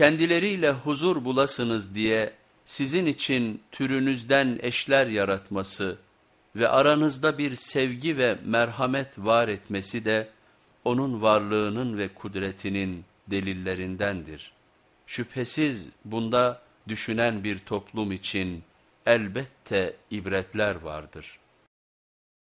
kendileriyle huzur bulasınız diye sizin için türünüzden eşler yaratması ve aranızda bir sevgi ve merhamet var etmesi de onun varlığının ve kudretinin delillerindendir. Şüphesiz bunda düşünen bir toplum için elbette ibretler vardır.''